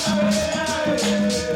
Hey, hey, hey.